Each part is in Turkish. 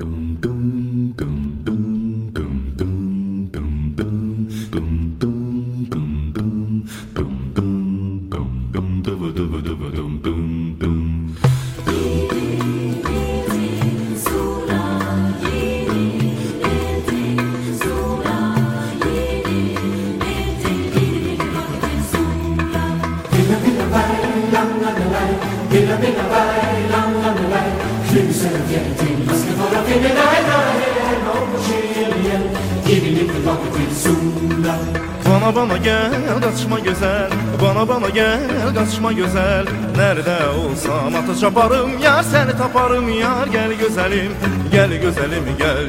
Dum dum dum dum dum dum dum dum dum dum dum dum dum dum dum dum duva duva duva dum dum dum Bana bana gel kaçma güzel. Bana bana gel kaçma güzel. Nerede olsam ata çaparım Yar seni taparım yar. Gel güzelim Gel güzelim gel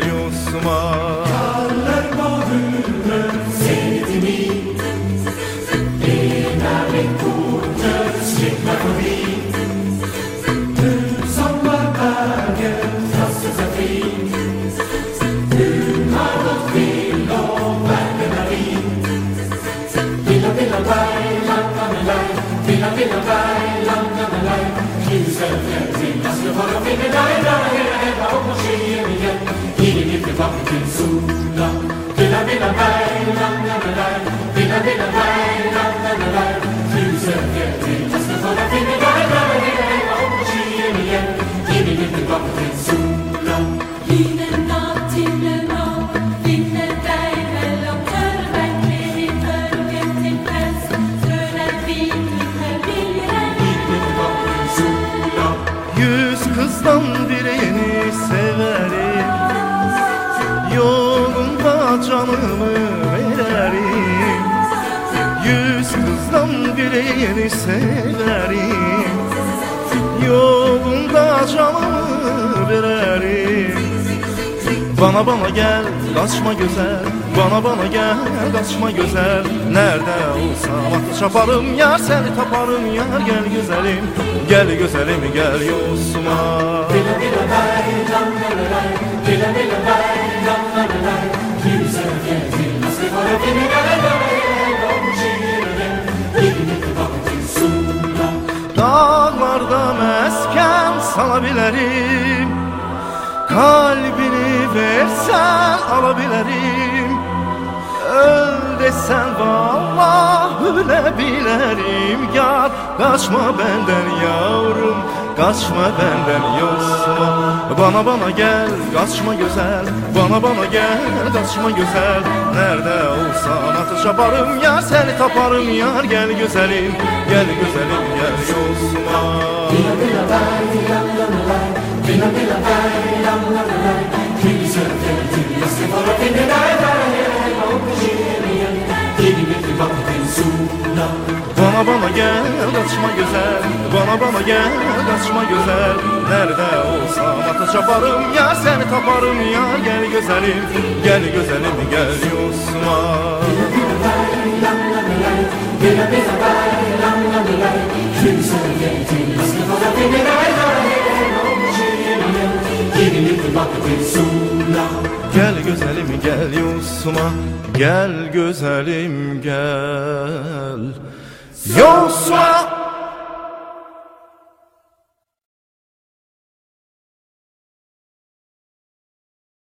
la la la la la la canımı vererim. Yüz kızdan birini severim. Yolunda canımı vererim. Bana bana gel kaçma güzel. Bana bana gel kaçma güzel. Nerede olsam atı çaparım Yar seni taparım yar. Gel güzelim Gel güzelim gel yosma Dağlarda versen alabilirim. Öl desen vallahi ölebilirim. Yar kaçma benden yavrum Kaçma benden yosma Bana bana gel kaçma güzel. Bana bana gel kaçma güzel. Nerede olsan atı çaparım Yar seni taparım yar. Gel güzelim Gel güzelim gel yosma Bana gel kaçma güzel. Bana bana gel kaçma güzel. Nerede olsam ata çaparım Ya seni taparım ya. Gel güzelim Gel güzelim gel yosma Gel güzelim gel yosma Gel güzelim gel Yo, soir